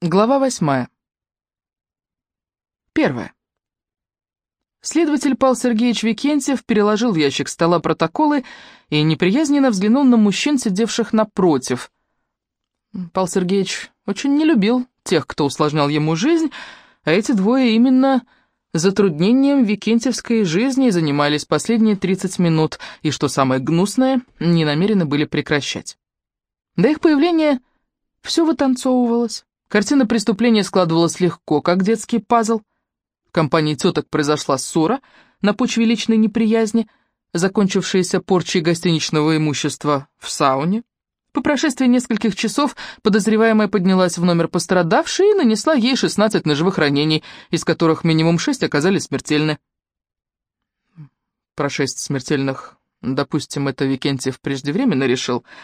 Глава восьмая. Первое. Следователь Павел Сергеевич Викентьев переложил в ящик стола протоколы и неприязненно взглянул на мужчин, сидевших напротив. Павел Сергеевич очень не любил тех, кто усложнял ему жизнь, а эти двое именно затруднением викентьевской жизни занимались последние 30 минут, и, что самое гнусное, не намерены были прекращать. До их появления все вытанцовывалось. Картина преступления складывалась легко, как детский пазл. В компании теток произошла ссора на почве личной неприязни, закончившаяся порчей гостиничного имущества в сауне. По прошествии нескольких часов подозреваемая поднялась в номер пострадавшей и нанесла ей 16 ножевых ранений, из которых минимум 6 оказались смертельны. Про шесть смертельных, допустим, это Викентьев преждевременно решил —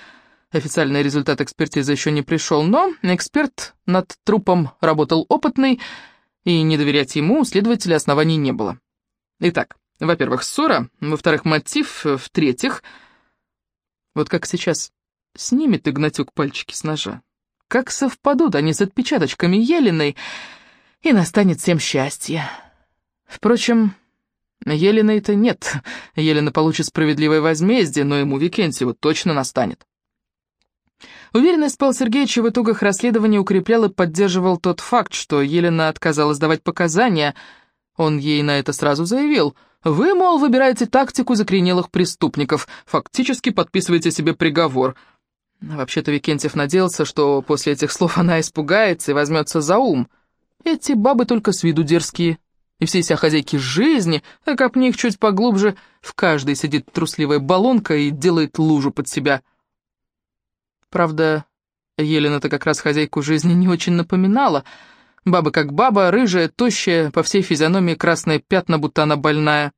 Официальный результат экспертизы еще не пришел, но эксперт над трупом работал опытный, и не доверять ему у следователя оснований не было. Итак, во-первых, ссора, во-вторых, мотив, в-третьих, вот как сейчас снимет Игнатюк пальчики с ножа. Как совпадут они с отпечаточками Еленой, и настанет всем счастье. Впрочем, Еленой-то нет. Елена получит справедливое возмездие, но ему Викентьеву точно настанет. Уверенность Павла Сергеевича в итогах расследования укреплял и поддерживал тот факт, что Елена отказалась давать показания. Он ей на это сразу заявил. «Вы, мол, выбираете тактику закоренелых преступников, фактически подписываете себе приговор». Вообще-то Викентьев надеялся, что после этих слов она испугается и возьмется за ум. Эти бабы только с виду дерзкие. И все ся хозяйки жизни, а копни их чуть поглубже, в каждой сидит трусливая баллонка и делает лужу под себя – Правда, Елена-то как раз хозяйку жизни не очень напоминала. Баба как баба, рыжая, тощая, по всей физиономии красные пятна, будто она больная.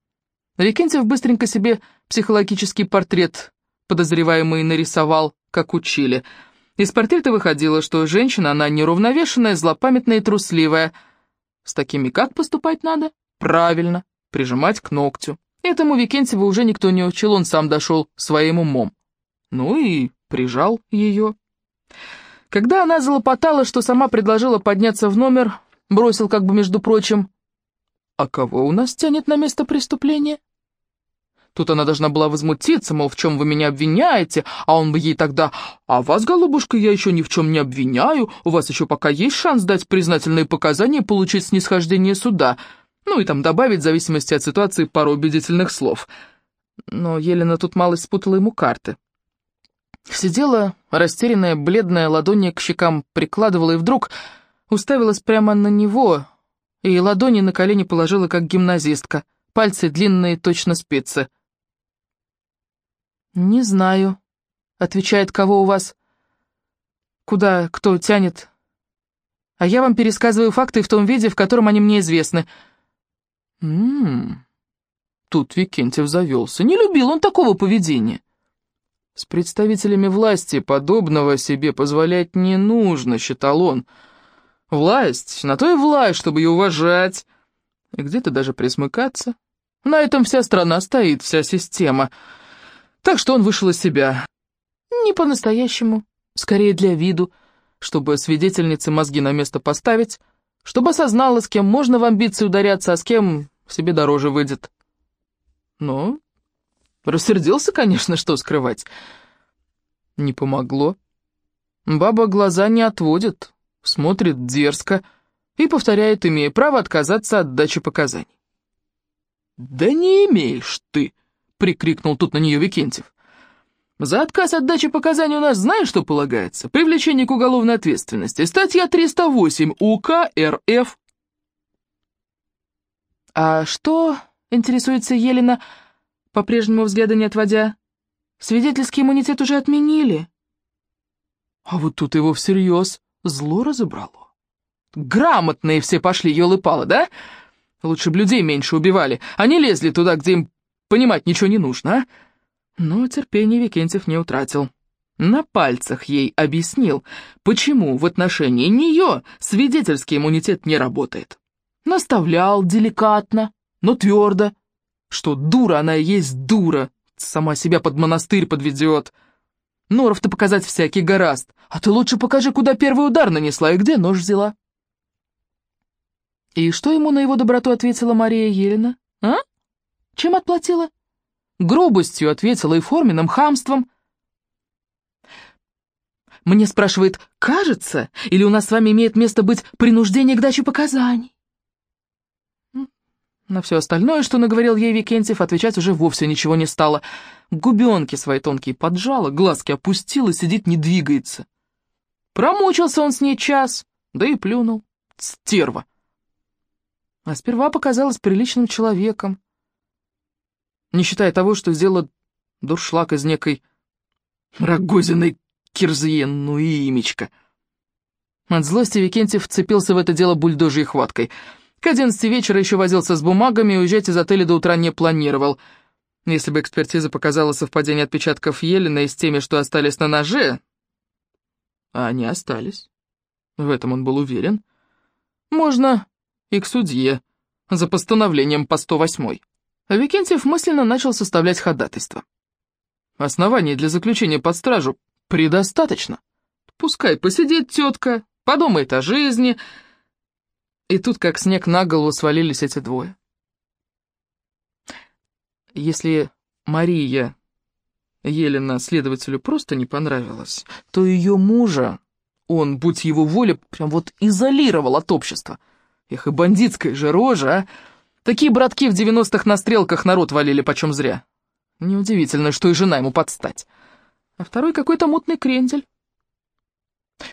Викентьев быстренько себе психологический портрет подозреваемый нарисовал, как учили. Из портрета выходило, что женщина, она неравновешенная, злопамятная и трусливая. С такими как поступать надо? Правильно, прижимать к ногтю. Этому Викентьева уже никто не учил, он сам дошел своим умом. Ну и прижал ее. Когда она залопотала, что сама предложила подняться в номер, бросил как бы между прочим, «А кого у нас тянет на место преступления?» Тут она должна была возмутиться, мол, в чем вы меня обвиняете, а он бы ей тогда, «А вас, голубушка, я еще ни в чем не обвиняю, у вас еще пока есть шанс дать признательные показания и получить снисхождение суда», ну и там добавить в зависимости от ситуации пару убедительных слов. Но Елена тут малость спутала ему карты. Сидела, растерянная, бледная, ладони к щекам прикладывала, и вдруг уставилась прямо на него, и ладони на колени положила, как гимназистка, пальцы длинные, точно спицы. «Не знаю», — отвечает, кого у вас, куда кто тянет, а я вам пересказываю факты в том виде, в котором они мне известны. Ммм, тут Викентьев завелся, не любил он такого поведения. С представителями власти подобного себе позволять не нужно, считал он. Власть, на то и власть, чтобы ее уважать. И где-то даже присмыкаться. На этом вся страна стоит, вся система. Так что он вышел из себя. Не по-настоящему, скорее для виду, чтобы свидетельнице мозги на место поставить, чтобы осознала, с кем можно в амбиции ударяться, а с кем себе дороже выйдет. Но Рассердился, конечно, что скрывать. Не помогло. Баба глаза не отводит, смотрит дерзко и повторяет, имея право отказаться от дачи показаний. «Да не имеешь ты!» — прикрикнул тут на нее Викентьев. «За отказ от дачи показаний у нас знаешь, что полагается? Привлечение к уголовной ответственности. Статья 308 УК РФ». «А что, — интересуется Елена, — по-прежнему взгляда не отводя. «Свидетельский иммунитет уже отменили». А вот тут его всерьез зло разобрало. Грамотные все пошли, елы-палы, да? Лучше бы людей меньше убивали. Они лезли туда, где им понимать ничего не нужно, а? Но терпение Викентьев не утратил. На пальцах ей объяснил, почему в отношении нее свидетельский иммунитет не работает. Наставлял деликатно, но твердо, что дура она и есть дура, сама себя под монастырь подведет. Норов-то показать всякий гораст. А ты лучше покажи, куда первый удар нанесла и где нож взяла. И что ему на его доброту ответила Мария Елена? А? Чем отплатила? Грубостью ответила и форменным хамством. Мне спрашивает, кажется, или у нас с вами имеет место быть принуждение к даче показаний? На все остальное, что наговорил ей Викентьев, отвечать уже вовсе ничего не стало. Губенки свои тонкие поджала, глазки опустила, сидит, не двигается. Промучился он с ней час, да и плюнул. Стерва. А сперва показалась приличным человеком. Не считая того, что сделала дуршлаг из некой Рогозиной кирзье, ну и имечко. От злости Викентьев вцепился в это дело бульдожьей хваткой — к одиннадцати вечера еще возился с бумагами и уезжать из отеля до утра не планировал. Если бы экспертиза показала совпадение отпечатков Елена и с теми, что остались на ноже... А они остались. В этом он был уверен. Можно и к судье за постановлением по 108. Викентьев мысленно начал составлять ходатайство. Оснований для заключения под стражу предостаточно. Пускай посидит тетка, подумает о жизни, и тут, как снег на голову, свалились эти двое. Если Мария Елена следователю просто не понравилась, то ее мужа он, будь его воля, прям вот изолировал от общества. Эх, и бандитская же рожа, а! Такие братки в девяностых на стрелках народ валили почем зря. Неудивительно, что и жена ему подстать. А второй какой-то мутный крендель.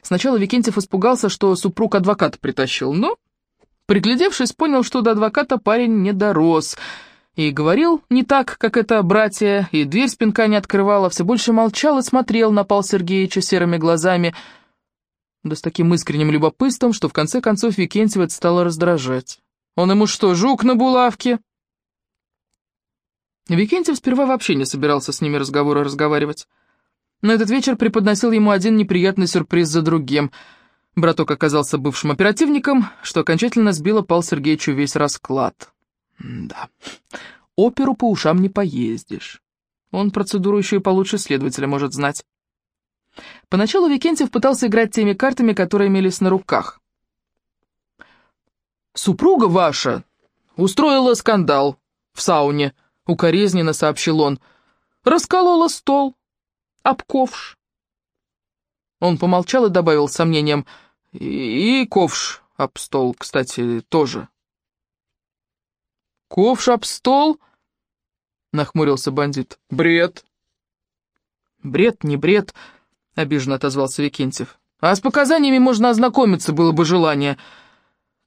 Сначала Викентьев испугался, что супруг адвоката притащил, но Приглядевшись, понял, что до адвоката парень не дорос, и говорил не так, как это братья, и дверь спинка не открывала, все больше молчал и смотрел на Пал Сергеевича серыми глазами, да с таким искренним любопытством, что в конце концов Викентьев это стало раздражать. Он ему что, жук на булавке? Викентьев сперва вообще не собирался с ними разговоры разговаривать. Но этот вечер преподносил ему один неприятный сюрприз за другим — Браток оказался бывшим оперативником, что окончательно сбило Пал Сергеевичу весь расклад. Да, оперу по ушам не поездишь. Он процедуру еще и получше следователя может знать. Поначалу Викентьев пытался играть теми картами, которые имелись на руках. «Супруга ваша устроила скандал в сауне», — укоризненно сообщил он. «Расколола стол, обковш». Он помолчал и добавил с сомнением — и, ковш об стол, кстати, тоже. «Ковш об стол?» — нахмурился бандит. «Бред!» «Бред, не бред», — обиженно отозвался Викентьев. «А с показаниями можно ознакомиться, было бы желание».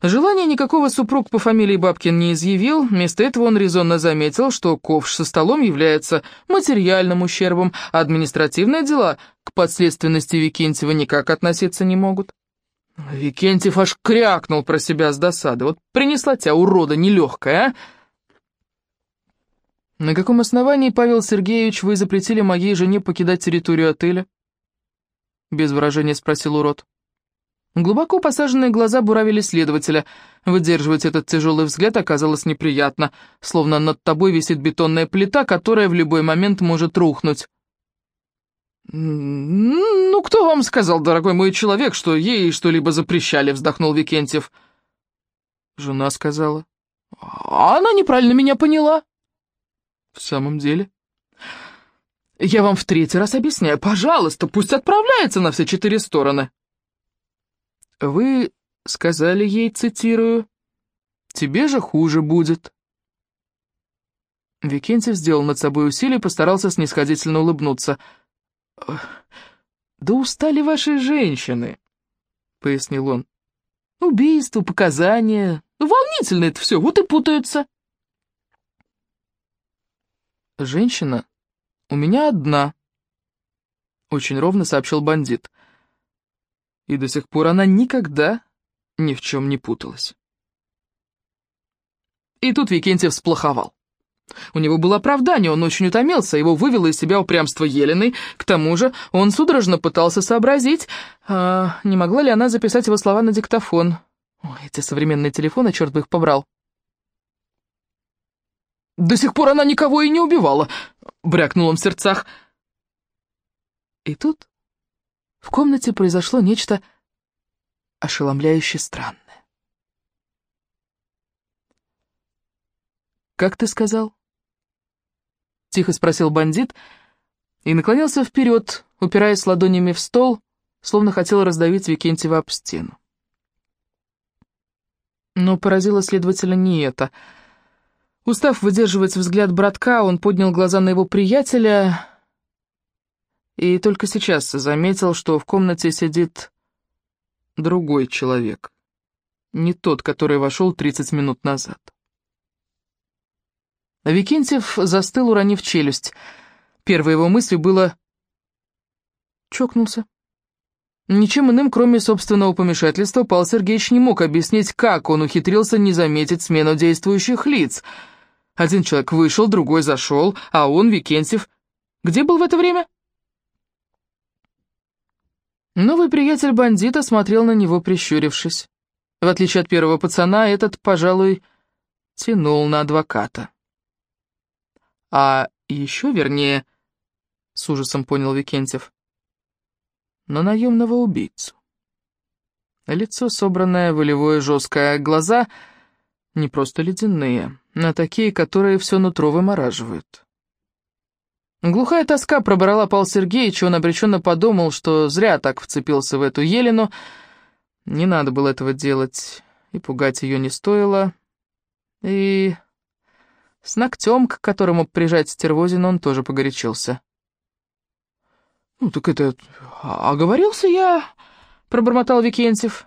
Желания никакого супруг по фамилии Бабкин не изъявил, вместо этого он резонно заметил, что ковш со столом является материальным ущербом, а административные дела к подследственности Викентьева никак относиться не могут. Викентьев аж крякнул про себя с досады. Вот принесла тебя, урода, нелегкая, а? На каком основании, Павел Сергеевич, вы запретили моей жене покидать территорию отеля? Без выражения спросил урод. Глубоко посаженные глаза буравили следователя. Выдерживать этот тяжелый взгляд оказалось неприятно, словно над тобой висит бетонная плита, которая в любой момент может рухнуть. «Ну, кто вам сказал, дорогой мой человек, что ей что-либо запрещали?» — вздохнул Викентьев. Жена сказала. «А она неправильно меня поняла». «В самом деле?» «Я вам в третий раз объясняю. Пожалуйста, пусть отправляется на все четыре стороны». «Вы сказали ей, цитирую, тебе же хуже будет». Викентьев сделал над собой усилие и постарался снисходительно улыбнуться — «Да устали ваши женщины», — пояснил он. «Убийство, показания. Волнительно это все, вот и путаются». «Женщина у меня одна», — очень ровно сообщил бандит. И до сих пор она никогда ни в чем не путалась. И тут Викентьев сплоховал. У него было оправдание, он очень утомился, его вывело из себя упрямство Елены. К тому же он судорожно пытался сообразить, а не могла ли она записать его слова на диктофон. Ой, эти современные телефоны, черт бы их побрал. «До сих пор она никого и не убивала», — брякнул он в сердцах. И тут в комнате произошло нечто ошеломляюще странное. «Как ты сказал?» — тихо спросил бандит и наклонился вперед, упираясь ладонями в стол, словно хотел раздавить Викентьева об стену. Но поразило следователя не это. Устав выдерживать взгляд братка, он поднял глаза на его приятеля и только сейчас заметил, что в комнате сидит другой человек, не тот, который вошел 30 минут назад. Викентьев застыл, уронив челюсть. Первой его мыслью было «чокнулся». Ничем иным, кроме собственного помешательства, Павел Сергеевич не мог объяснить, как он ухитрился не заметить смену действующих лиц. Один человек вышел, другой зашел, а он, Викентьев, где был в это время? Новый приятель бандита смотрел на него, прищурившись. В отличие от первого пацана, этот, пожалуй, тянул на адвоката. А еще вернее, с ужасом понял Викентьев, на наемного убийцу. Лицо собранное, волевое, жесткое, глаза не просто ледяные, а такие, которые все нутро вымораживают. Глухая тоска пробрала Павел Сергеевич, он обреченно подумал, что зря так вцепился в эту Елену. Не надо было этого делать, и пугать ее не стоило. И с ногтем, к которому прижать стервозин, он тоже погорячился. «Ну так это... оговорился я...» — пробормотал Викентьев.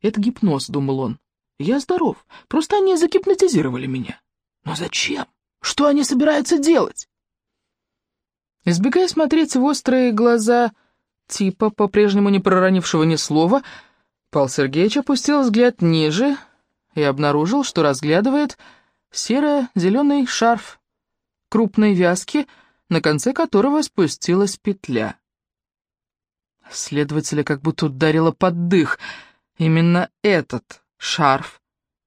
«Это гипноз», — думал он. «Я здоров, просто они загипнотизировали меня. Но зачем? Что они собираются делать?» Избегая смотреть в острые глаза типа, по-прежнему не проронившего ни слова, Павел Сергеевич опустил взгляд ниже и обнаружил, что разглядывает серо-зеленый шарф крупной вязки — на конце которого спустилась петля. Следователя как будто ударило под дых. Именно этот шарф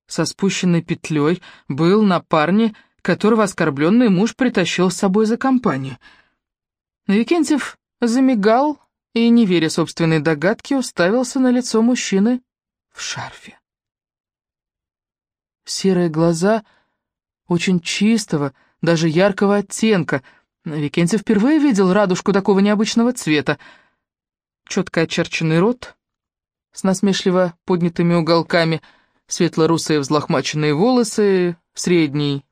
со спущенной петлей был на парне, которого оскорбленный муж притащил с собой за компанию. Викентьев замигал и, не веря собственной догадке, уставился на лицо мужчины в шарфе. Серые глаза очень чистого, даже яркого оттенка — Викентьев впервые видел радужку такого необычного цвета. Четко очерченный рот с насмешливо поднятыми уголками, светло-русые взлохмаченные волосы, средний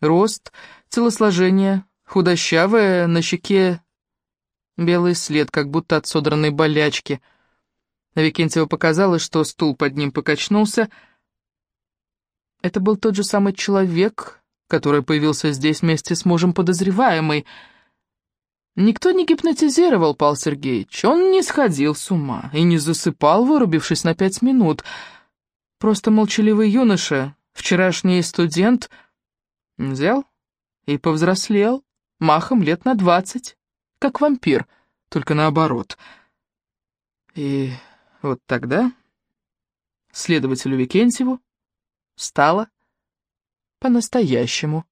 рост, телосложение, худощавое, на щеке белый след, как будто от содранной болячки. Викентьеву показалось, что стул под ним покачнулся. Это был тот же самый человек, который появился здесь вместе с мужем подозреваемой. Никто не гипнотизировал Пал Сергеевич, он не сходил с ума и не засыпал, вырубившись на пять минут. Просто молчаливый юноша, вчерашний студент, взял и повзрослел, махом лет на двадцать, как вампир, только наоборот. И вот тогда следователю Викентьеву стало по-настоящему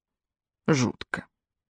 жутко.